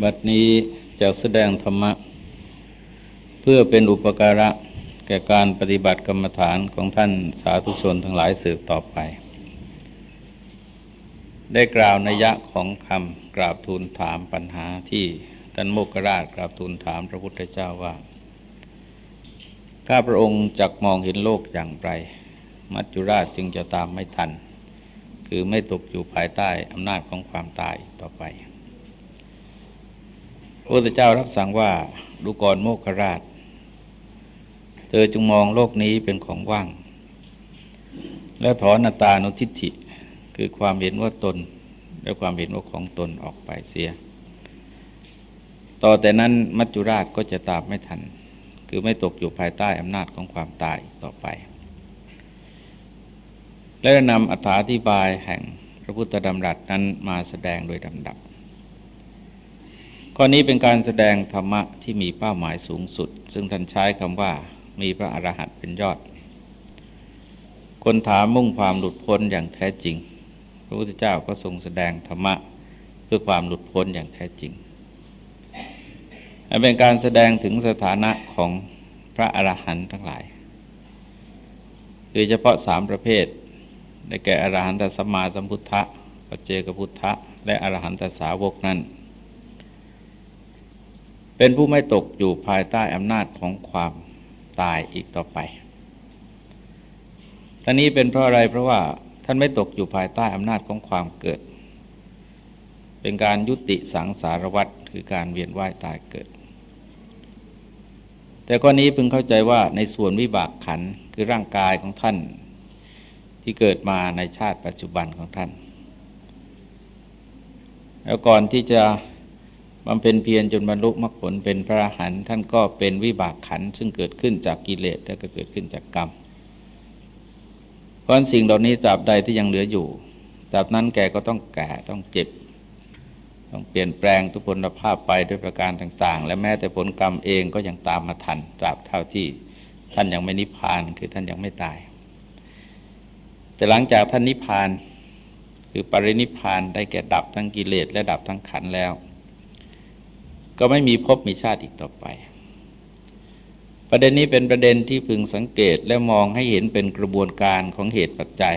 บัดนี้จะแสดงธรรมะ เพื่อเป็นอุปการะแก่การปฏิบัติกรรมฐานของท่านสาธุชนทั้งหลายสืบต่อไป ได้กล่าวนัยยะของคำกราบทูลถามปัญหาที่ท่านโมกราชกราบทูลถามพระพุทธเจ้าว่า ข้าพระองค์จักมองเห็นโลกอย่างไร มัจจุราชจึงจะตามไม่ทัน คือไม่ตกอยู่ภายใต้อำนาจของความตายต่อไป พระพุทธเจ้ารับสั่งว่าดูก่อนโมกขราช เธอจงมองโลกนี้เป็นของว่าง และถอนนาตานุทิฏฐิคือความเห็นว่าตน และความเห็นว่าของตนออกไปเสีย ต่อแต่นั้นมัจจุราชก็จะตามไม่ทัน คือไม่ตกอยู่ภายใต้อำนาจของความตายต่อไป และนำอธิบายแห่งพระพุทธดำรัสนั้นมาแสดงโดยลำดับ ข้อนี้เป็นการแสดงธรรมะที่มีเป้าหมายสูงสุด ซึ่งท่านใช้คำว่ามีพระอรหันต์เป็นยอด คนถามมุ่งความหลุดพ้นอย่างแท้จริง พระพุทธเจ้าก็ทรงแสดงธรรมะเพื่อความหลุดพ้นอย่างแท้จริงเป็นการแสดงถึงสถานะของพระอรหันต์ทั้งหลายโดยเฉพาะสามประเภท ได้แก่อรหันตสัมมาสัมพุทธะปัจเจกพุทธะ และอรหันตสาวกนั้น เป็นผู้ไม่ตกอยู่ภายใต้อำนาจของความตายอีกต่อไปท่านี้เป็นเพราะอะไรเพราะว่าท่านไม่ตกอยู่ภายใต้อำนาจของความเกิด เป็นการยุติสังสารวัฏคือการเวียนว่ายตายเกิด แต่ข้อนี้พึงเข้าใจว่าในส่วนวิบากขันคือร่างกายของท่าน ที่เกิดมาในชาติปัจจุบันของท่าน แล้วก่อนที่จะ บำเพ็ญเพียรจนบรรลุมรรคผลเป็นพระอรหันต์ท่านก็เป็นวิบากขันซึ่งเกิดขึ้นจากกิเลสและก็เกิดขึ้นจากกรรม เพราะสิ่งเหล่านี้ตราบใดที่ยังเหลืออยู่ตราบนั้นแกก็ต้องแก่ต้องเจ็บ ต้องเปลี่ยนแปลงทุพพลภาพไปด้วยประการต่าง ๆ และแม้แต่ผลกรรมเองก็ยังตามมาทันตราบเท่าที่ท่านยังไม่นิพพานคือท่านยังไม่ตาย แต่หลังจากท่านนิพพานคือปรินิพพานได้แก่ดับทั้งกิเลสและดับทั้งขันแล้ว ก็ไม่มีภพมีชาติอีกต่อไป ประเด็นนี้เป็นประเด็นที่พึงสังเกตและมองให้เห็นเป็นกระบวนการของเหตุปัจจัย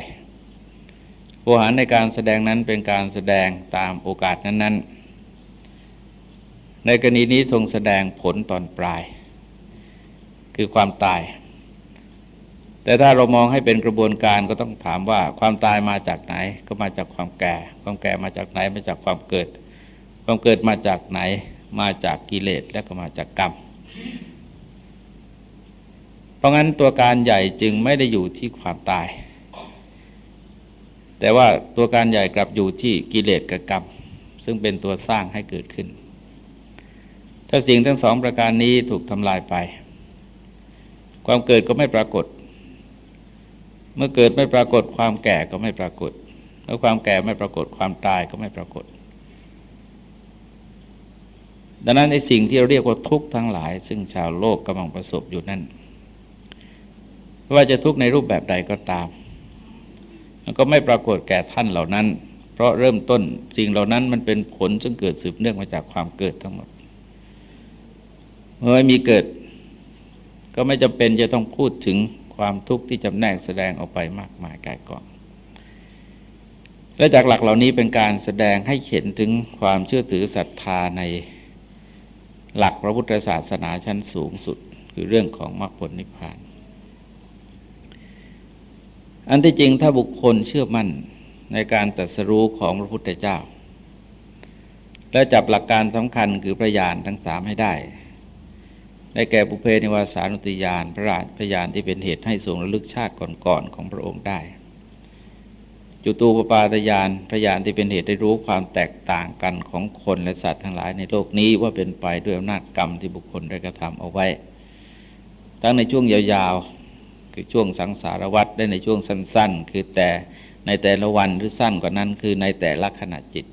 โวหารในการแสดงนั้นเป็นการแสดงตามโอกาสนั้น ๆ ในกรณีนี้ทรงแสดงผลตอนปลาย คือความตาย แต่ถ้าเรามองให้เป็นกระบวนการก็ต้องถามว่าความตายมาจากไหนก็มาจากความแก่ ความแก่มาจากไหนมาจากความเกิด ความเกิดมาจากไหน มาจากกิเลสและก็มาจากกรรม เพราะงั้นตัวการใหญ่จึงไม่ได้อยู่ที่ความตาย แต่ว่าตัวการใหญ่กลับอยู่ที่กิเลสกับกรรม ซึ่งเป็นตัวสร้างให้เกิดขึ้น ถ้าสิ่งทั้งสองประการนี้ถูกทำลายไป ความเกิดก็ไม่ปรากฏ เมื่อเกิดไม่ปรากฏความแก่ก็ไม่ปรากฏ เมื่อความแก่ไม่ปรากฏความตายก็ไม่ปรากฏ ดังนั้นในสิ่งที่เราเรียกว่าทุกข์ทั้งหลาย ซึ่งชาวโลกกำลังประสบอยู่นั่นว่าจะทุกข์ในรูปแบบใดก็ตามมันก็ไม่ปรากฏแก่ท่านเหล่านั้น เพราะเริ่มต้นสิ่งเหล่านั้นมันเป็นผลซึ่งเกิดสืบเนื่องมาจากความเกิดทั้งหมดเมื่อมีเกิด ก็ไม่จำเป็นจะต้องพูดถึงความทุกข์ที่จำแนกแสดงออกไปมากมายกายกองและจากหลักเหล่านี้เป็นการแสดงให้เห็นถึงความเชื่อถือศรัทธาใน หลักพระพุทธศาสนาชั้นสูงสุดคือเรื่องของมรรคผลนิพพาน อันที่จริงถ้าบุคคลเชื่อมั่นในการจัดสรู้ของพระพุทธเจ้า และจับหลักการสำคัญคือพระญาณทั้งสามให้ได้ได้แก่บุเพนิวาสานุติยานพระราชพยานที่เป็นเหตุให้ทรงระลึกชาติก่อนๆของพระองค์ได้ จุตูปปาตยานพยานที่เป็นเหตุได้รู้ความแตกต่างกันของคนและสัตว์ทั้งหลายในโลกนี้ว่าเป็นไปด้วยอำนาจกรรมที่บุคคลได้กระทำเอาไว้ ทั้งในช่วงยาวๆ คือช่วงสังสารวัฏได้ในช่วงสั้น ๆ คือแต่ในแต่ละวันหรือสั้นกว่านั้น คือในแต่ละขณะจิต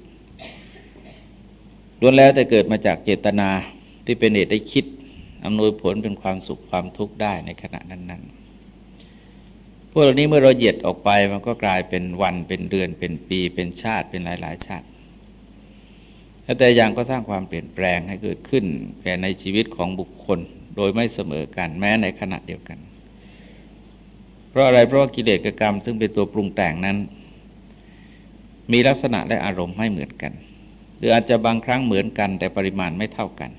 ล้วนแล้วแต่เกิดมาจากเจตนาที่เป็นเหตุได้คิดอำนวยผลเป็นความสุขความทุกข์ได้ในขณะนั้นๆ พวกเหล่านี้เมื่อเราเหยียดออกไปมันก็กลายเป็นวันเป็นเดือนเป็นปีเป็นชาติเป็นหลาย ๆ ชาติแต่อย่างก็สร้างความเปลี่ยนแปลงให้เกิดขึ้นแก่ในชีวิตของบุคคลโดยไม่เสมอกันแม้ในขณะเดียวกัน เพราะอะไรเพราะกิเลสกรรม ซึ่งเป็นตัวปรุงแต่งนั้น มีลักษณะและอารมณ์ไม่เหมือนกัน หรืออาจจะบางครั้งเหมือนกัน แต่ปริมาณไม่เท่ากัน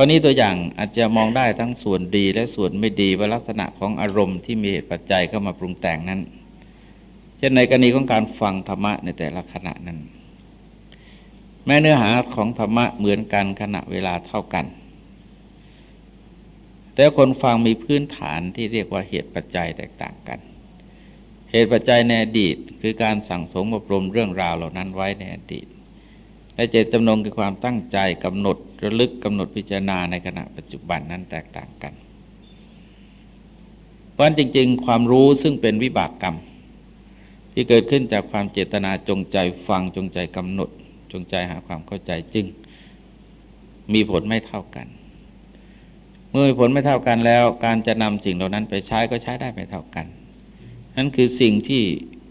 ข้อนี้ตัวอย่างอาจจะมองได้ทั้งส่วนดีและส่วนไม่ดีว่าลักษณะของอารมณ์ที่มีเหตุปัจจัยเข้ามาปรุงแต่งนั้นเช่นในกรณีของการฟังธรรมะในแต่ละขณะนั้น แม้เนื้อหาของธรรมะเหมือนกันขณะเวลาเท่ากัน แต่คนฟังมีพื้นฐานที่เรียกว่าเหตุปัจจัยแตกต่างกัน เหตุปัจจัยในอดีตคือการสั่งสมอบรมเรื่องราวเหล่านั้นไว้ในอดีต และเจตจำนงคือความตั้งใจกำหนดระลึกกำหนดพิจารณาในขณะปัจจุบันนั้นแตกต่างกัน เพราะจริง ๆ ความรู้ซึ่งเป็นวิบากกรรม ที่เกิดขึ้นจากความเจตนาจงใจฟังจงใจกำหนด จงใจหาความเข้าใจจึง มีผลไม่เท่ากัน เมื่อมีผลไม่เท่ากันแล้ว การจะนำสิ่งเหล่านั้นไปใช้ก็ใช้ได้ไม่เท่ากัน นั่นคือสิ่งที่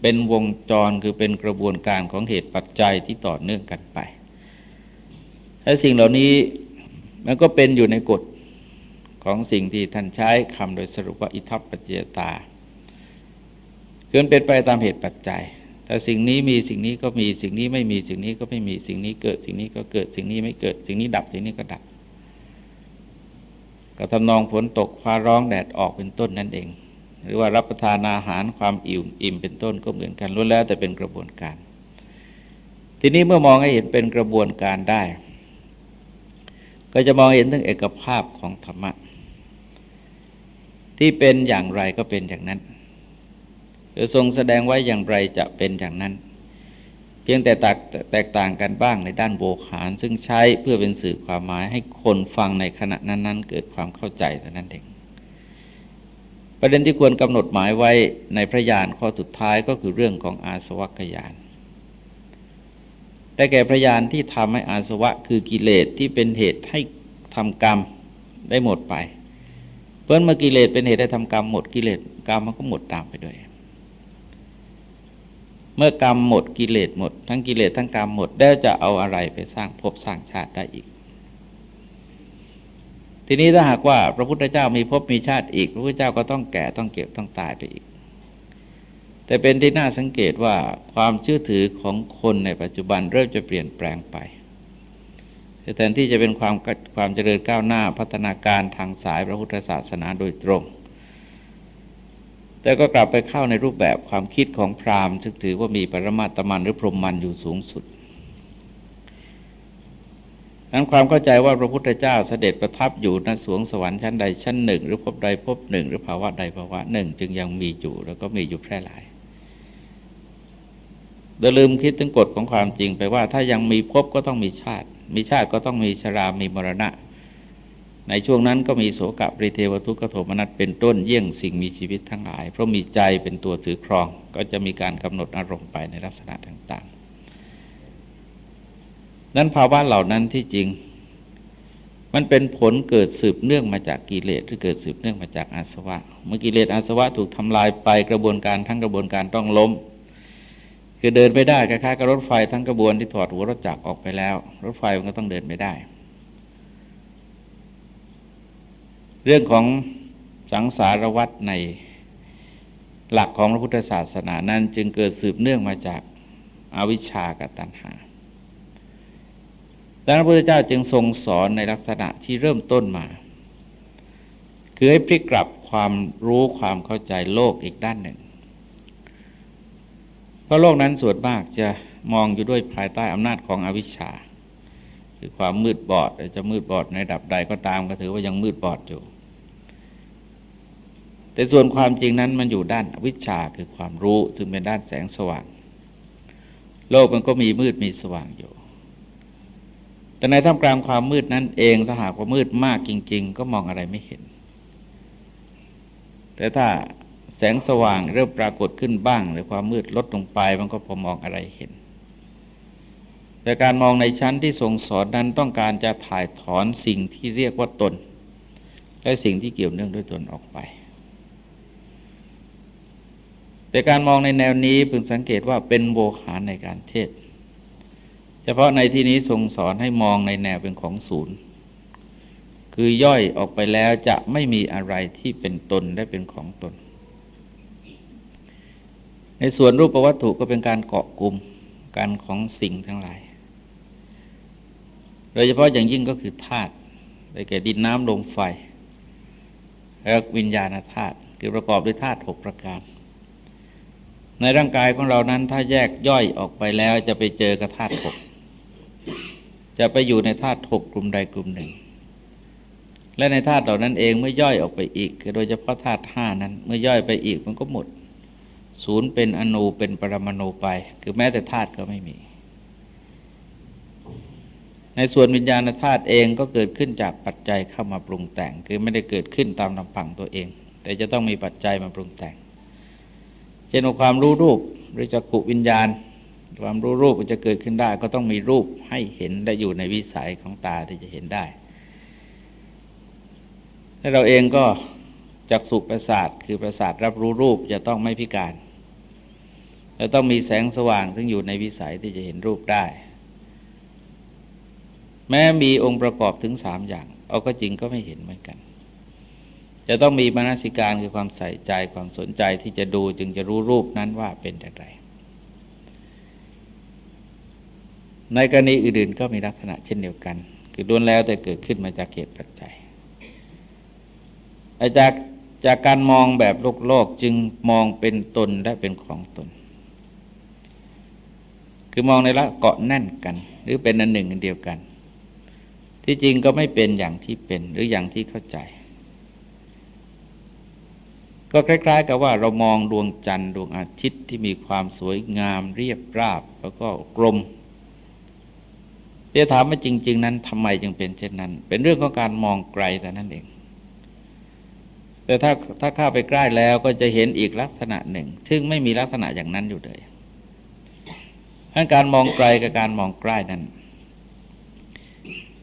เป็นวงจรคือเป็นกระบวนการของเหตุปัจจัยที่ต่อเนื่องกันไป และสิ่งเหล่านี้มันก็เป็นอยู่ในกฎของสิ่งที่ท่านใช้คำโดยสรุปว่าอิทัปปัจจยตาเกินเป็นไปตามเหตุปัจจัย แต่สิ่งนี้มีสิ่งนี้ก็มีสิ่งนี้ไม่มีสิ่งนี้ก็ไม่มีสิ่งนี้เกิดสิ่งนี้ก็เกิดสิ่งนี้ไม่เกิด สิ่งนี้ดับสิ่งนี้ก็ดับก็ทำนองฝนตกฟ้าร้องแดดออกเป็นต้นนั่นเอง หรือว่ารับประทานอาหารความอิ่มอิ่มเป็นต้นก็เหมือนกันล้วนแล้วแต่เป็นกระบวนการ ทีนี้เมื่อมองให้เห็นเป็นกระบวนการได้ ก็จะมองเห็นถึงเอกภาพของธรรมะ ที่เป็นอย่างไรก็เป็นอย่างนั้นจะทรงแสดงไว้อย่างไรจะเป็นอย่างนั้น เพียงแต่แตกต่างกันบ้างในด้านโบขาน ซึ่งใช้เพื่อเป็นสื่อความหมายให้คนฟังในขณะนั้น ๆ เกิดความเข้าใจแต่นั้นเองประเด็นที่ควรกำหนดหมายไว้ในพระยานข้อสุดท้ายก็คือเรื่องของอาสวัคยาน ได้แก่พระยานที่ทำให้อาสวะคือกิเลสที่เป็นเหตุให้ทำกรรมได้หมดไป เพราะเมื่อกิเลสเป็นเหตุให้ทำกรรมหมดกิเลสกรรมมันก็หมดตามไปด้วย เมื่อกรรมหมดกิเลสหมด ทั้งกิเลสทั้งกรรมหมดแล้วจะเอาอะไรไปสร้างภพสร้างชาติได้อีก ทีนี้ถ้าหากว่าพระพุทธเจ้ามีภพมีชาติอีก พระพุทธเจ้าก็ต้องแก่ต้องเก็บต้องตายไปอีก แต่เป็นที่น่าสังเกตว่าความเชื่อถือของคนในปัจจุบันเริ่มจะเปลี่ยนแปลงไปแทนที่จะเป็นความความเจริญก้าวหน้าพัฒนาการทางสายพระพุทธศาสนาโดยตรง แต่ก็กลับไปเข้าในรูปแบบความคิดของพราหมณ์ซึ่งถือว่ามีปรมาตมันหรือพรหมมันอยู่สูงสุดนั้นความเข้าใจว่าพระพุทธเจ้าเสด็จประทับอยู่ณสวงสวรรค์ชั้นใดชั้นหนึ่ง หรือพบใดพบหนึ่ง หรือภาวะใดภาวะหนึ่ง จึงยังมีอยู่แล้วก็มีอยู่แพร่หลาย โดยลืมคิดถึงกฎของความจริงไปว่า ถ้ายังมีภพก็ต้องมีชาติ มีชาติก็ต้องมีชรา มีมรณะ ในช่วงนั้นก็มีโสกปริเทวทุกขโทมนัสเป็นต้นเยี่ยงสิ่งมีชีวิตทั้งหลาย เพราะมีใจเป็นตัวถือครอง ก็จะมีการกำหนดอารมณ์ไปในลักษณะต่าง ๆ นั้นภาวะเหล่านั้นที่จริง มันเป็นผลเกิดสืบเนื่องมาจากกิเลสหรือเกิดสืบเนื่องมาจากอาสวะ เมื่อกิเลสอาสวะถูกทำลายไปกระบวนการทั้งกระบวนการต้องล้ม คือเดินไม่ได้คล้ายๆกับรถไฟทั้งกระบวนที่ถอดหัวรถจักรออกไปแล้ว รถไฟมันก็ต้องเดินไม่ได้ เรื่องของสังสารวัตรในหลักของพระพุทธศาสนานั้น จึงเกิดสืบเนื่องมาจากอาวิชชากับตัณหาดังนั้นพระพุทธเจ้าจึงทรงสอนในลักษณะที่เริ่มต้นมา คือให้พลิกกลับความรู้ความเข้าใจโลกอีกด้านหนึ่ง เพราะโลกนั้นส่วนมากจะมองอยู่ด้วยภายใต้อำนาจของอวิชชา คือความมืดบอดจะมืดบอดในระดับใดก็ตามก็ถือว่ายังมืดบอดอยู่ แต่ส่วนความจริงนั้นมันอยู่ด้านอวิชชาคือความรู้ซึ่งเป็นด้านแสงสว่าง โลกมันก็มีมืดมีสว่างอยู่ แต่ในท่ามกลางความมืดนั้นเองถ้าหากว่ามืดมากจริง ๆ ก็มองอะไรไม่เห็น แต่ถ้า แสงสว่างเริ่มปรากฏขึ้นบ้าง หรือความมืดลดลงไปมันก็พอมองอะไรเห็น แต่การมองในชั้นที่ทรงสอนนั้นต้องการจะถ่ายถอนสิ่งที่เรียกว่าตน และสิ่งที่เกี่ยวเนื่องด้วยตนออกไป แต่การมองในแนวนี้พึงสังเกตว่าเป็นโบขาในการเทศ เฉพาะในที่นี้ทรงสอนให้มองในแนวเป็นของศูนย์คือย่อยออกไปแล้วจะไม่มีอะไรที่เป็นตนได้เป็นของตน ในส่วนรูปวัตถุก็เป็นการเกาะกลุ่มการของสิ่งทั้งหลาย โดยเฉพาะอย่างยิ่งก็คือธาตุได้แก่ดินน้ำลมไฟ และวิญญาณธาตุคือประกอบด้วยธาตุหกประการ ในร่างกายของเรานั้นถ้าแยกย่อยออกไปแล้วจะไปเจอกับธาตุหกจะไปอยู่ในธาตุหกกลุ่มใดกลุ่มหนึ่ง และในธาตุเหล่านั้นเองเมื่อย่อยออกไปอีก คือโดยเฉพาะธาตุห้านั้น เมื่อย่อยไปอีกมันก็หมด ศูนย์เป็นอนูเป็นปรมาณูไป คือแม้แต่ธาตุก็ไม่มี ในส่วนวิญญาณธาตุเองก็เกิดขึ้นจากปัจจัยเข้ามาปรุงแต่ง คือไม่ได้เกิดขึ้นตามลำพังตัวเอง แต่จะต้องมีปัจจัยมาปรุงแต่ง เช่นความรู้รูปหรือจักขุวิญญาณ ความรู้รูปจะเกิดขึ้นได้ ก็ต้องมีรูปให้เห็นได้อยู่ในวิสัยของตาที่จะเห็นได้และเราเองก็จักสุประสาทคือประสาทรับรู้รูปจะต้องไม่พิการ จะต้องมีแสงสว่างซึ่งอยู่ในวิสัยที่จะเห็นรูปได้ แม้มีองค์ประกอบถึงสามอย่าง เอาก็จริงก็ไม่เห็นเหมือนกัน จะต้องมีมนสิการคือความใส่ใจความสนใจที่จะดูจึงจะรู้รูปนั้นว่าเป็นอย่างไร ในกรณีอื่นๆก็มีลักษณะเช่นเดียวกัน คือล้วนแล้วแต่เกิดขึ้นมาจากเหตุปัจจัยจากจากการมองแบบโลกโลกจึงมองเป็นตนและเป็นของตน คือมองในละเกาะแน่นกัน หรือเป็นอันหนึ่งอันเดียวกัน ที่จริงก็ไม่เป็นอย่างที่เป็นหรืออย่างที่เข้าใจ ก็คล้าย ๆ กับว่าเรามองดวงจันทร์ดวงอาทิตย์ที่มีความสวยงาม เรียบราบแล้วก็กลมจะถามว่าจริง ๆ นั้นทำไมจึงเป็นเช่นนั้น เป็นเรื่องของการมองไกลแต่นั้นเอง แต่ถ้าถ้าเข้าไปใกล้แล้วก็จะเห็นอีกลักษณะหนึ่ง ซึ่งไม่มีลักษณะอย่างนั้นอยู่เลย การมองไกลกับการมองใกล้นั้น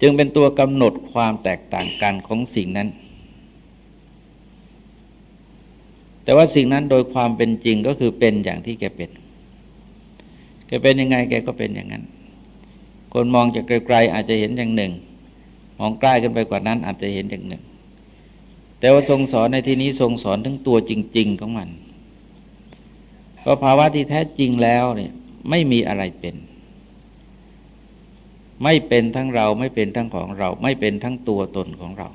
จึงเป็นตัวกำหนดความแตกต่างกันของสิ่งนั้น แต่ว่าสิ่งนั้นโดยความเป็นจริงก็คือเป็นอย่างที่แกเป็น แกเป็นยังไงแกก็เป็นอย่างนั้น คนมองจากไกลๆอาจจะเห็นอย่างหนึ่ง มองใกล้กันไปกว่านั้นอาจจะเห็นอย่างหนึ่ง แต่ว่าทรงสอนในที่นี้ทรงสอนทั้งตัวจริง ๆ ของมันเพราะภาวะที่แท้จริงแล้วเนี่ย ไม่มีอะไรเป็น ไม่เป็นทั้งเราไม่เป็นทั้งของเรา ไม่เป็นทั้งตัวตนของเรา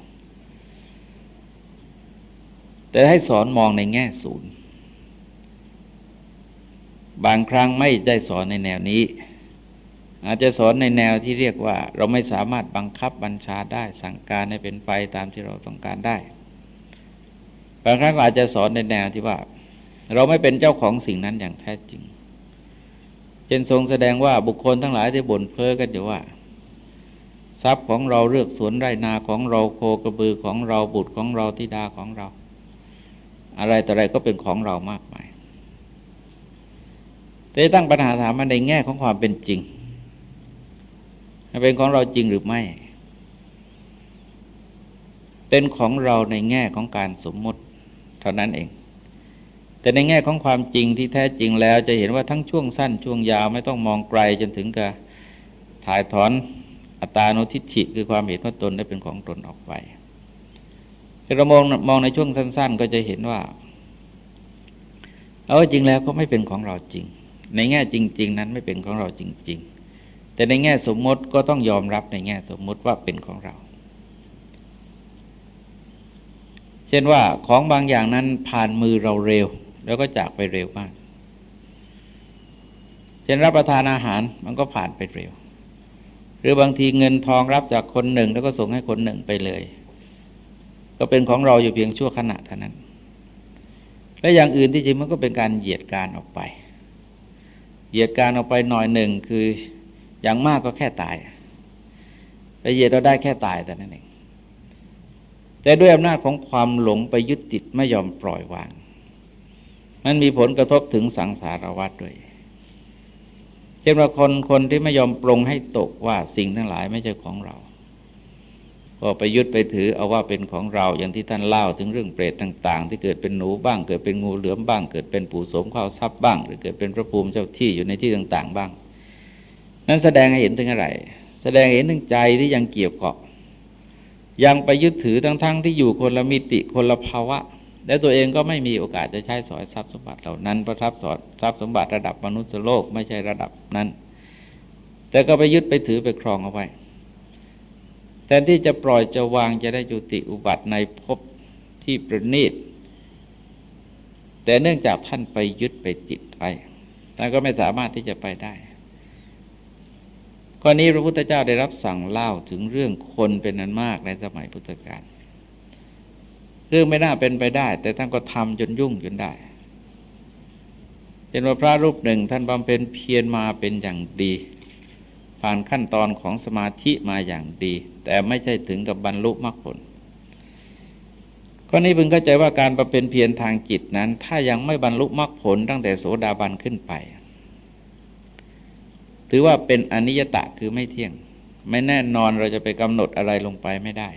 แต่ให้สอนมองในแง่ศูนย์ บางครั้งไม่ได้สอนในแนวนี้ อาจจะสอนในแนวที่เรียกว่า เราไม่สามารถบังคับบัญชาได้ สั่งการให้เป็นไปตามที่เราต้องการได้ บางครั้งอาจจะสอนในแนวที่ว่า เราไม่เป็นเจ้าของสิ่งนั้นอย่างแท้จริง เช่นทรงแสดงว่าบุคคลทั้งหลายที่บ่นเพ้อกันอยู่ว่า ทรัพย์ของเราเลือกสวนไร่นาของเราโคกระบือของเราบุตรของเราทิดาของเรา อะไรแต่อะไรก็เป็นของเรามากมายแต่ตั้งปัญหาถามมาในแง่ของความเป็นจริงเป็นของเราจริงหรือไม่ เป็นของเราในแง่ของการสมมติ เท่านั้นเอง แต่ในแง่ของความจริงที่แท้จริงแล้ว จะเห็นว่าทั้งช่วงสั้นช่วงยาวไม่ต้องมองไกลจนถึงกับถ่ายถอนอัตานุทิฐิคือความเห็นว่าตนได้เป็นของตนออกไปเรามองมองในช่วงสั้น ๆ ก็จะเห็นว่า เอาจริงแล้วก็ไม่เป็นของเราจริง ในแง่จริง ๆ นั้นไม่เป็นของเราจริง ๆ แต่ในแง่สมมติก็ต้องยอมรับในแง่สมมติว่าเป็นของเรา เช่นว่าของบางอย่างนั้นผ่านมือเราเร็ว แล้วก็จากไปเร็วมาก เช่นรับประทานอาหารมันก็ผ่านไปเร็ว หรือบางทีเงินทองรับจากคนหนึ่ง แล้วก็ส่งให้คนหนึ่งไปเลย ก็เป็นของเราอยู่เพียงชั่วขณะเท่านั้น และอย่างอื่นที่จริงมันก็เป็นการเหยียดการออกไป เหยียดการออกไปหน่อยหนึ่งคืออย่างมากก็แค่ตายไปเหยียดเราได้แค่ตายแต่นั่นเองแต่ด้วยอำนาจของความหลงไปยึดติดไม่ยอมปล่อยวาง มันมีผลกระทบถึงสังสารวัฏด้วยเช่นว่าคนคนที่ไม่ยอมปรงให้ตกว่าสิ่งทั้งหลายไม่ใช่ของเรา ก็ไปยึดไปถือเอาว่าเป็นของเราอย่างที่ท่านเล่าถึงเรื่องเปรตต่าง ๆ ที่เกิดเป็นหนูบ้าง เกิดเป็นงูเหลือมบ้าง เกิดเป็นปู่สมข้าวทรัพย์บ้าง หรือเกิดเป็นพระภูมิเจ้าที่อยู่ในที่ต่าง ๆ บ้าง นั้นแสดงให้เห็นถึงอะไร แสดงเห็นถึงใจที่ยังเกี่ยวเกาะ ยังไปยึดถือทั้งๆทที่อยู่คนละมิติคนละภาวะ และตัวเองก็ไม่มีโอกาสจะใช้สอยทรัพย์สมบัติเหล่านั้นประทับสอนทรัพย์สมบัติระดับมนุษย์โลกไม่ใช่ระดับนั้น แต่ก็ไปยึดไปถือไปครองเอาไว้แทนที่จะปล่อยจะวางจะได้จุติอุบัติในภพที่ประณีตแต่เนื่องจากท่านไปยึดไปจิตไปท่านก็ไม่สามารถที่จะไปได้ข้อนี้พระพุทธเจ้าได้รับสั่งเล่าถึงเรื่องคนเป็นนันมากในสมัยพุทธกาล เรื่องไม่น่าเป็นไปได้ แต่ท่านก็ทำจนยุ่งจนได้เป็นว่าพระรูปหนึ่งท่านบำเพ็ญเพียรมาเป็นอย่างดี ผ่านขั้นตอนของสมาธิมาอย่างดี แต่ไม่ใช่ถึงกับบรรลุมรรคผลข้อนี้พึงเข้าใจว่าการประเป็นเพียรทางจิตนั้น ถ้ายังไม่บรรลุมรรคผลตั้งแต่โสดาบันขึ้นไป ถือว่าเป็นอนิยตะคือไม่เที่ยง ไม่แน่นอนเราจะไปกำหนดอะไรลงไปไม่ได้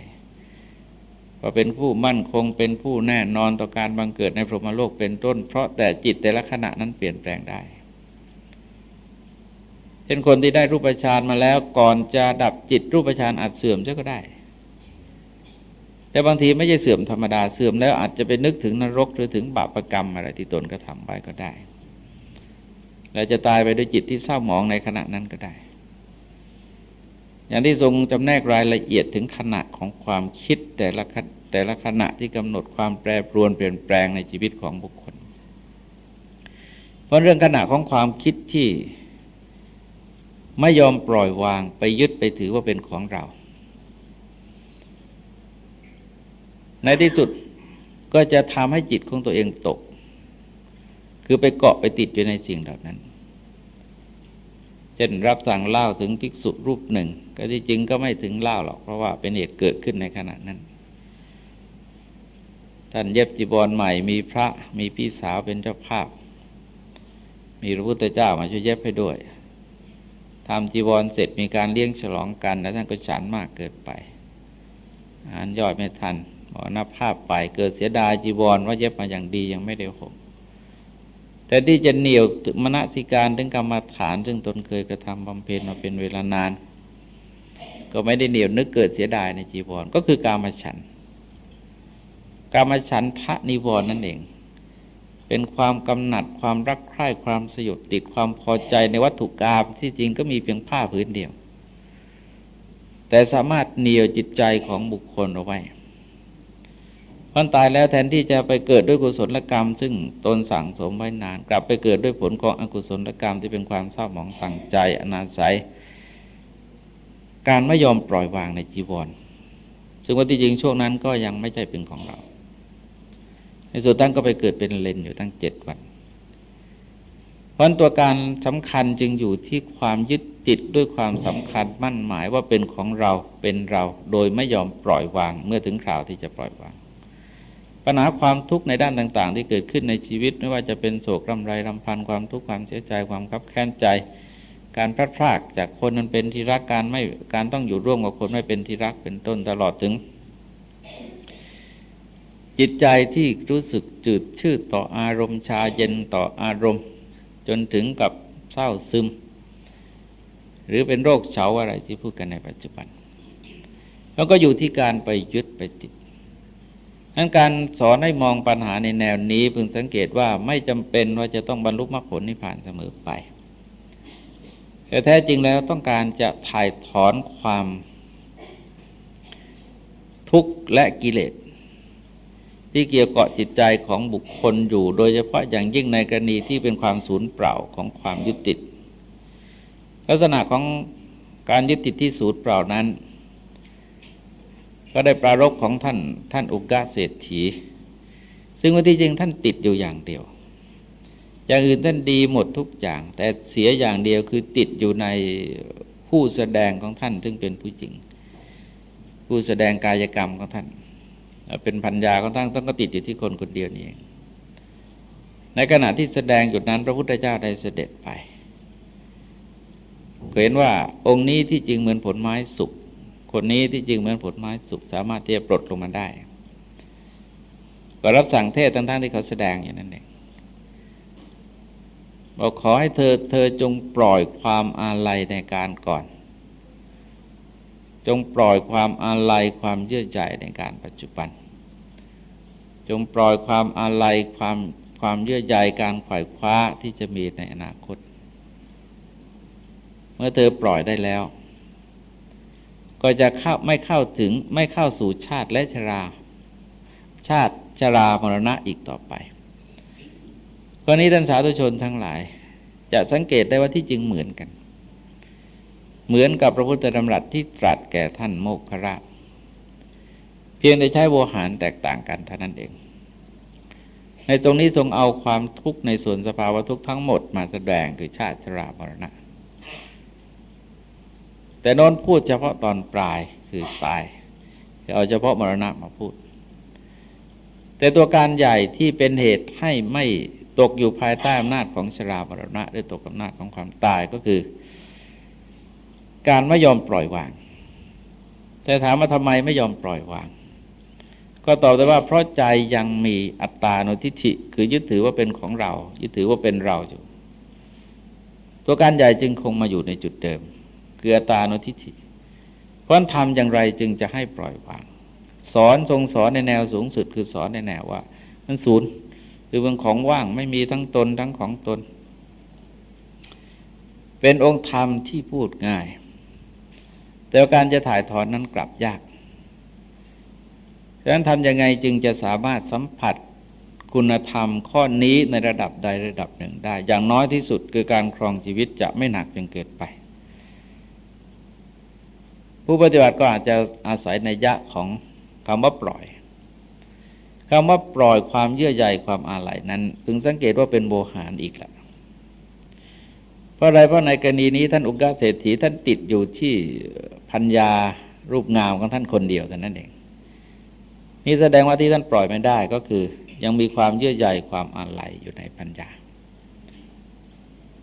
ว่าเป็นผู้มั่นคงเป็นผู้แน่นอนต่อการบังเกิดในพรหมโลกเป็นต้น เพราะแต่จิตแต่ละขณะนั้นเปลี่ยนแปลงได้เช่นคนที่ได้รูปฌานมาแล้วก่อนจะดับจิตรูปฌานอาจเสื่อมก็ได้ แต่บางทีไม่ใช่เสื่อมธรรมดาเสื่อมแล้วอาจจะไปนึกถึงนรกหรือถึงบาปรกรรมอะไรที่ตนกระทำไปก็ได้และจะตายไปด้วยจิตที่เศร้าหมองในขณะนั้นก็ได้ อย่างที่ทรงจำแนกรายละเอียดถึงขณะของความคิดแต่ละแต่ละขณะที่กำหนดความแปรปรวนเปลี่ยนแปลงในชีวิตของบุคคล เพราะเรื่องขณะของความคิดที่ไม่ยอมปล่อยวางไปยึดไปถือว่าเป็นของเรา ในที่สุดก็จะทำให้จิตของตัวเองตก คือไปเกาะไปติดอยู่ในสิ่งเหล่านั้น เช่นรับสั่งเล่าถึงภิกษุรูปหนึ่ง ก็ที่จริงก็ไม่ถึงเล่าหรอก เพราะว่าเป็นเหตุเกิดขึ้นในขณะนั้น ท่านเย็บจีบอลใหม่มีพระมีพี่สาวเป็นเจ้าภาพ มีพระพุทธเจ้ามาช่วยเย็บให้ด้วยทำจีวรเสร็จมีการเลี้ยงฉลองกัน แล้วท่านก็ฉันมากเกินไปอ่านย่อยไม่ทันหมรณภาพไปเกิดเสียดายจีวรว่าเย็บมาอย่างดียังไม่ได้ห่ม แต่ที่จะเหนียวมณสิการถึงกรรมฐาน ซึ่งตนเคยกระทำบำเพ็ญมาเป็นเวลานาน ก็ไม่ได้เหนียวนึกเกิดเสียดายในจีวรก็คือการมาฉันการมาฉันทะนิวรณ์นั่นเอง เป็นความกำหนัดความรักใคร่ความสยดติดความพอใจในวัตถุกรรมที่จริงก็มีเพียงผ้าผืนเดียว แต่สามารถเหนียวจิตใจของบุคคลเอาไว้ มันตายแล้วแทนที่จะไปเกิดด้วยกุศลกรรม ซึ่งตนสั่งสมไว้นาน กลับไปเกิดด้วยผลของอกุศลกรรมที่เป็นความเศร้าหมองตั้งใจอนาศัย การไม่ยอมปล่อยวางในจีวร ซึ่งว่าที่จริงช่วงนั้นก็ยังไม่ใช่เป็นของเรา ในสุดท่านก็ไปเกิดเป็นเลนอยู่ตั้งเจ็ดวันเพราะตัวการสำคัญจึงอยู่ที่ความยึดติดด้วยความสำคัญมั่นหมายว่าเป็นของเราเป็นเรา โดยไม่ยอมปล่อยวางเมื่อถึงคราวที่จะปล่อยวาง ปัญหาความทุกข์ในด้านต่าง ๆ ที่เกิดขึ้นในชีวิต ไม่ว่าจะเป็นโศกรำไรรำพันความทุกข์ความเสียใจความคับแค้นใจ การพลาดพลาดจากคนนั้นเป็นที่รักการไม่การต้องอยู่ร่วมกับคนไม่เป็นที่รักเป็นต้นตลอดถึง จิตใจที่รู้สึกจืดชืดต่ออารมณ์ชาเย็นต่ออารมณ์ จนถึงกับเศร้าซึม หรือเป็นโรคเฉาอะไรที่พูดกันในปัจจุบัน แล้วก็อยู่ที่การไปยึดไปติด นั้นการสอนให้มองปัญหาในแนวนี้พึงสังเกตว่าไม่จำเป็นว่าจะต้องบรรลุมรรคผลนิพพานเสมอไป แต่แท้จริงแล้วต้องการจะถ่ายถอนความทุกข์และกิเลสที่เกี่ยวเกาะจิตใจของบุคคลอยู่ โดยเฉพาะอย่างยิ่งในกรณีที่เป็นความสูญเปล่าของความยึดติด ลักษณะของการยึดติดที่สูญเปล่านั้น ก็ได้ปรารบของท่านท่านอุกาเศรษฐี ซึ่งว่าที่จริงท่านติดอยู่อย่างเดียว อย่างอื่นท่านดีหมดทุกอย่าง แต่เสียอย่างเดียวคือติดอยู่ในผู้แสดงของท่านซึ่งเป็นผู้จริง ผู้แสดงกายกรรมของท่าน เป็นพัญญาของท่านต้องก็ติดอยู่ที่คนคนเดียวนี้เองในขณะที่แสดงอยู่นั้นพระพุทธเจ้าได้เสด็จไปเห็นว่าองค์นี้ที่จริงเหมือนผลไม้สุก คนนี้ที่จริงเหมือนผลไม้สุกสามารถที่จะปลดลงมาได้ ก็รับสั่งเทศทั้งๆที่เขาแสดงอย่างนั้นเองบอกขอให้เธอเธอจงปล่อยความอาลัยในการก่อน จงปล่อยความอาลัยความเยื่อใยในการปัจจุบัน จงปล่อยความอาลัยความความเยื่อใยการไขว่คว้าที่จะมีในอนาคต เมื่อเธอปล่อยได้แล้ว ก็จะเข้าไม่เข้าถึงไม่เข้าสู่ชาติและชรา ชาติชรามรณะอีกต่อไปกรณีท่านสาธุชนทั้งหลาย จะสังเกตได้ว่าที่จริงเหมือนกัน เหมือนกับพระพุทธดำรัสที่ตรัสแก่ท่านโมกขราชเพียงแต่ใช้โวหารแตกต่างกันเท่านั้นเอง ในตรงนี้ทรงเอาความทุกข์ในส่วนสภาวะทุกข์ทั้งหมดมาแสดงคือชาติชรามรณะ แต่นนพูดเฉพาะตอนปลายคือตายจะเอาเฉพาะมรณะมาพูด แต่ตัวการใหญ่ที่เป็นเหตุให้ไม่ตกอยู่ภายใต้อำนาจของชรามรณะหรือตกอำนาจของความตายก็คือ การไม่ยอมปล่อยวาง แต่ถามว่าทำไมไม่ยอมปล่อยวาง ก็ตอบได้ว่าเพราะใจยังมีอัตตาโนทิฐิคือยึดถือว่าเป็นของเรา ยึดถือว่าเป็นเราอยู่ ตัวการใหญ่จึงคงมาอยู่ในจุดเดิม คืออตาโนทิฐิเพราะทำอย่างไรจึงจะให้ปล่อยวาง สอนทรงสอนในแนวสูงสุดคือสอนในแนวว่า มันศูนย์คือเป็นของว่างไม่มีทั้งตนทั้งของตน เป็นองค์ธรรมที่พูดง่าย แต่การจะถ่ายถอนนั้นกลับยากดังนั้นทำยังไงจึงจะสามารถสัมผัสคุณธรรมข้อนี้ในระดับใดระดับหนึ่งได้ อย่างน้อยที่สุดคือการครองชีวิตจะไม่หนักจนเกิดไป ผู้ปฏิบัติก็อาจจะอาศัยในยะของคำว่าปล่อยคำว่าปล่อยความเยื่อใยความอาลัยนั้นพึงสังเกตว่าเป็นโบหารอีกแล้วเพราะอะไรเพราะในกรณีนี้ท่านอุกาเศรษฐีท่านติดอยู่ที่พัญญารูปงามของท่านคนเดียวแต่นั้นเอง นี่แสดงว่าที่ท่านปล่อยไม่ได้ก็คือ ยังมีความเยื่อใยความอาลัยอยู่ในปัญญา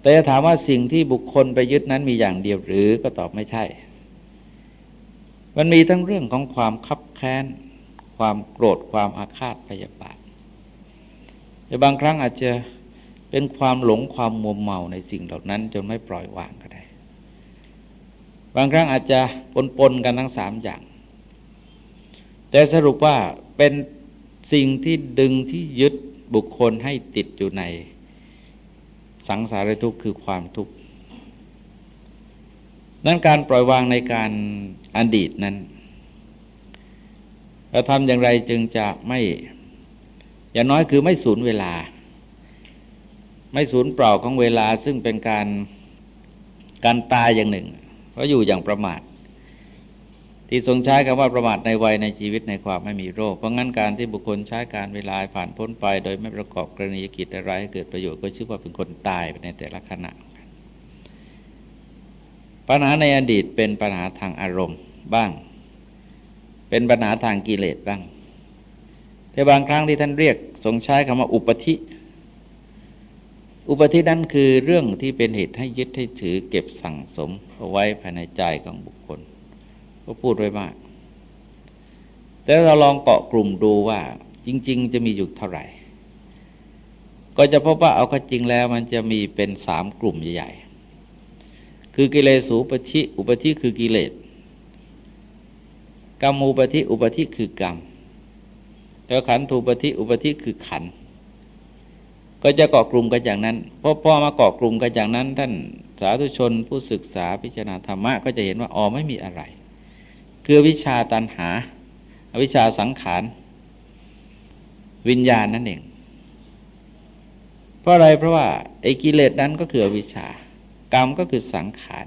แต่ถามว่าสิ่งที่บุคคลไปยึดนั้นมีอย่างเดียวหรือก็ตอบไม่ใช่ มันมีทั้งเรื่องของความคับแค้น ความโกรธความอาฆาตพยาบาทแต่บางครั้งอาจจะเป็นความหลงความมัวเมาในสิ่งเหล่านั้นจนไม่ปล่อยวางก็ได้ บางครั้งอาจจะปนปนกันทั้งสามอย่าง แต่สรุปว่าเป็นสิ่งที่ดึงที่ยึดบุคคลให้ติดอยู่ในสังสารทุกข์คือความทุกข์ นั้นการปล่อยวางในการอดีตนั้นเราทำอย่างไรจึงจะไม่ อย่างน้อยคือไม่สูญเวลา ไม่สูญเปล่าของเวลาซึ่งเป็นการการตายอย่างหนึ่ง เพราะอยู่อย่างประมาท ที่ทรงใช้คำว่าประมาทในวัยในชีวิตในความไม่มีโรค เพราะงั้นการที่บุคคลใช้การเวลาผ่านพ้นไป โดยไม่ประกอบกรณียกิจอะไรให้เกิดประโยชน์ก็ชื่อว่าเป็นคนตายในแต่ละขณะ ปัญหาในอดีตเป็นปัญหาทางอารมณ์บ้าง เป็นปัญหาทางกิเลสบ้าง แต่บางครั้งที่ท่านเรียกทรงใช้คำว่าอุปธิ อุปธินั้นคือเรื่องที่เป็นเหตุให้ยึดให้ถือเก็บสั่งสมเอาไว้ภายในใจของบุคคล ก็พูดไว้มาก แต่เราลองเกาะกลุ่มดูว่าจริง ๆ จะมีอยู่เท่าไหร่ ก็จะพบว่าเอาข้จริงแล้วมันจะมีเป็นสามกลุ่มใหญ่ๆ คือกิเลสูปธิอุปธิคือกิเลสกรรมูปธิอุปธิคือกรรมแล้วขันธูปธิอุปธิคือขัน ก็จะเกาะกลุ่มกันอย่างนั้นพอพอมาเกาะกลุ่มกันอย่างนั้น ท่านสาธุชนผู้ศึกษาพิจารณาธรรมะก็จะเห็นว่าอ๋อไม่มีอะไร คือวิชาตันหาอวิชาสังขาร วิญญาณนั่นเอง เพราะอะไรเพราะว่าไอ้กิเลสนั้นก็คืออวิชา กรรมก็คือสังขาร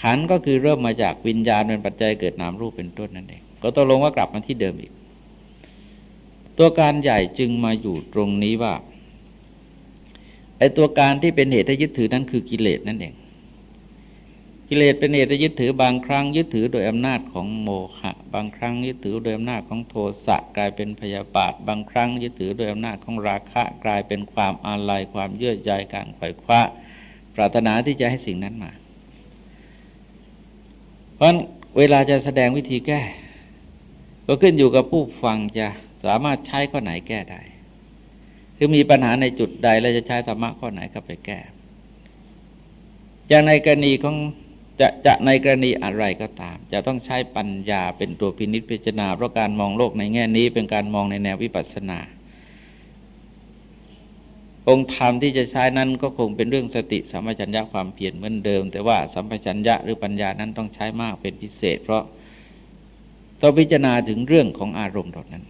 ขันก็คือเริ่มมาจากวิญญาณเป็นปัจจัยเกิดนามรูปเป็นต้นนั่นเองก็ตกลงว่ากลับมาที่เดิมอีก ตัวการใหญ่จึงมาอยู่ตรงนี้ว่าไอ้ตัวการที่เป็นเหตุให้ยึดถือนั้นคือกิเลสนั่นเองกิเลสเป็นเหตุให้ยึดถือบางครั้งยึดถือโดยอำนาจของโมหะ บางครั้งยึดถือโดยอำนาจของโทสะกลายเป็นพยาบาท บางครั้งยึดถือโดยอำนาจของราคะ กลายเป็นความอาลัยความเยื่อใยการไขว่คว้า รารถนาที่จะให้สิ่งนั้นมา เพราะเวลาจะแสดงวิธีแก้ ก็ขึ้นอยู่กับผู้ฟังจะสามารถใช้ข้อไหนแก้ได้ คือมีปัญหาในจุดใดแล้วจะใช้ธรรมะข้อไหนเข้าไปแก้อย่างในกรณีของจะจะในกรณีอะไรก็ตาม จะต้องใช้ปัญญาเป็นตัวพินิจพิจารณาเพราะการมองโลกในแง่นี้เป็นการมองในแนววิปัสสนา องค์ธรรมที่จะใช้นั้นก็คงเป็นเรื่องสติสัมปชัญญะความเพียรเหมือนเดิม แต่ว่าสัมปชัญญะหรือปัญญานั้นต้องใช้มากเป็นพิเศษ เพราะต้องพิจารณาถึงเรื่องของอารมณ์เหล่านั้น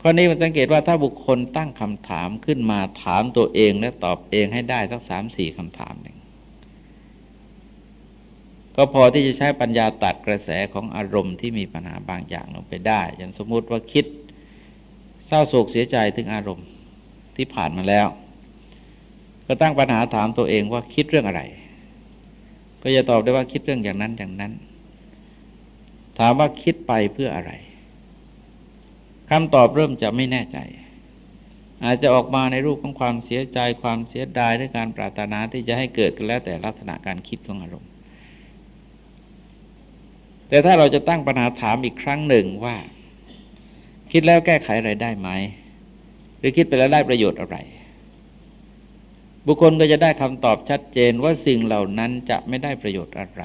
ข้อนี้มันสังเกตว่าถ้าบุคคลตั้งคำถามขึ้นมาถามตัวเองและตอบเองให้ได้สักสามสี่คำถามหนึ่งก็พอที่จะใช้ปัญญาตัดกระแสของอารมณ์ที่มีปัญหาบางอย่างลงไปได้ อย่างสมมุติว่าคิดเศร้าโศกเสียใจถึงอารมณ์ ที่ผ่านมาแล้ว ก็ตั้งปัญหาถามตัวเองว่าคิดเรื่องอะไร ก็จะตอบได้ว่าคิดเรื่องอย่างนั้นอย่างนั้น ถามว่าคิดไปเพื่ออะไรคำตอบเริ่มจะไม่แน่ใจ อาจจะออกมาในรูปของความเสียใจความเสียดายด้วยการปรารถนาที่จะให้เกิดกันแล้วแต่ลักษณะการคิดของอารมณ์ แต่ถ้าเราจะตั้งปัญหาถามอีกครั้งหนึ่งว่า คิดแล้วแก้ไขอะไรได้ไหม หรือคิดไปแล้วได้ประโยชน์อะไร บุคคลก็จะได้คำตอบชัดเจนว่าสิ่งเหล่านั้นจะไม่ได้ประโยชน์อะไร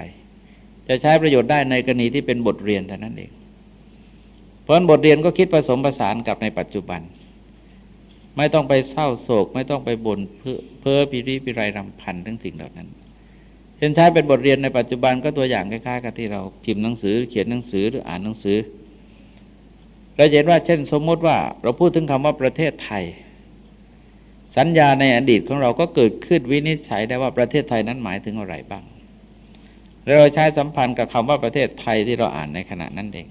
จะใช้ประโยชน์ได้ในกรณีที่เป็นบทเรียนแต่านั้นเอง เพราะบทเรียนก็คิดผสมผสานกับในปัจจุบัน ไม่ต้องไปเศร้าโศก ไม่ต้องไปบน่นเพ้อเพ้อพิริพิไรรำพันทั้งสิ่งเหล่านั้นเช่นใช้เป็นบทเรียนในปัจจุบันก็ตัวอย่างคล้ายๆกับที่เราพิมพ์หนังสือ เขียนหนังสือหรืออ่านหนังสือ เราเห็นว่าเช่นสมมติว่า เราพูดถึงคำว่าประเทศไทย สัญญาในอดีตของเราก็เกิดขึ้นวินิจฉัยได้ว่าประเทศไทยนั้นหมายถึงอะไรบ้างเราใช้สัมพันธ์กับคำว่าประเทศไทยที่เราอ่านในขณะนั้นเอง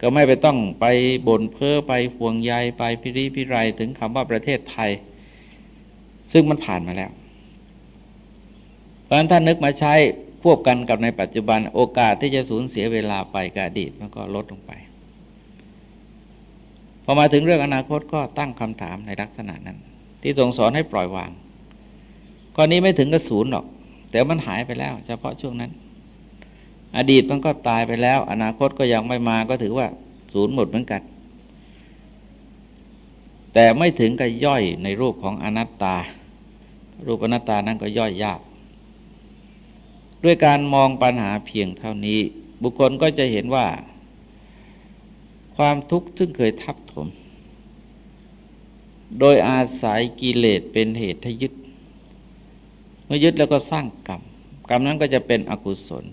ก็ไม่ไปต้องไปบ่นเพ้อไปห่วงใยไปพิริพิไรถึงคำว่าประเทศไทย ซึ่งมันผ่านมาแล้วเพราะฉะนั้นท่านนึกมาใช้ควบกันกับในปัจจุบันโอกาสที่จะสูญเสียเวลาไปกับอดีตมันก็ลดลงไป พอมาถึงเรื่องอนาคตก็ตั้งคำถามในลักษณะนั้น ที่ทรงสอนให้ปล่อยวางข้อนี้ไม่ถึงกับศูนย์หรอก แต่มันหายไปแล้ว เฉพาะช่วงนั้น อดีตมันก็ตายไปแล้ว อนาคตก็ยังไม่มาก็ถือว่าศูนย์หมดเหมือนกัน แต่ไม่ถึงกับย่อยในรูปของอนัตตา รูปอนัตตานั้นก็ย่อยยาก ด้วยการมองปัญหาเพียงเท่านี้ บุคคลก็จะเห็นว่า ความทุกข์ซึ่งเคยทับถม โดยอาศัยกิเลสเป็นเหตุให้ยึด เมื่อยึดแล้วก็สร้างกรรม กรรมนั้นก็จะเป็นอกุศล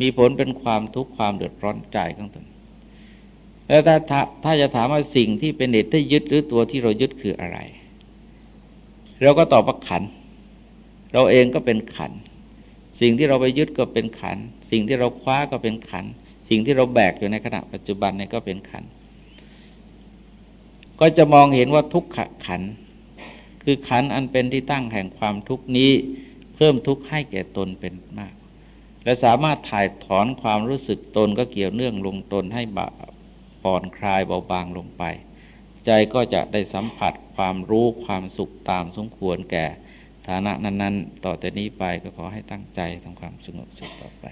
มีผลเป็นความทุกข์ความเดือดร้อนใจของตนแล้วถ้าถ้าจะถามว่าสิ่งที่เป็นเหตุที่ยึดหรือตัวที่เรายึดคืออะไร เราก็ตอบว่าขัน เราเองก็เป็นขัน สิ่งที่เราไปยึดก็เป็นขัน สิ่งที่เราคว้าก็เป็นขัน สิ่งที่เราแบกอยู่ในขณะปัจจุบันนี่ก็เป็นขัน ก็จะมองเห็นว่าทุกขขัน คือขันอันเป็นที่ตั้งแห่งความทุกนี้ เพิ่มทุกข์ให้แก่ตนเป็นมาก และสามารถถ่ายถอนความรู้สึกตนก็เกี่ยวเนื่องลงตนให้บาป่อนคลายเบาบางลงไป ใจก็จะได้สัมผัสความรู้ความสุขตามสมควรแก่ฐานะนั้น ๆ ต่อแต่นี้ไปก็ขอให้ตั้งใจทำความสงบสุขต่อไป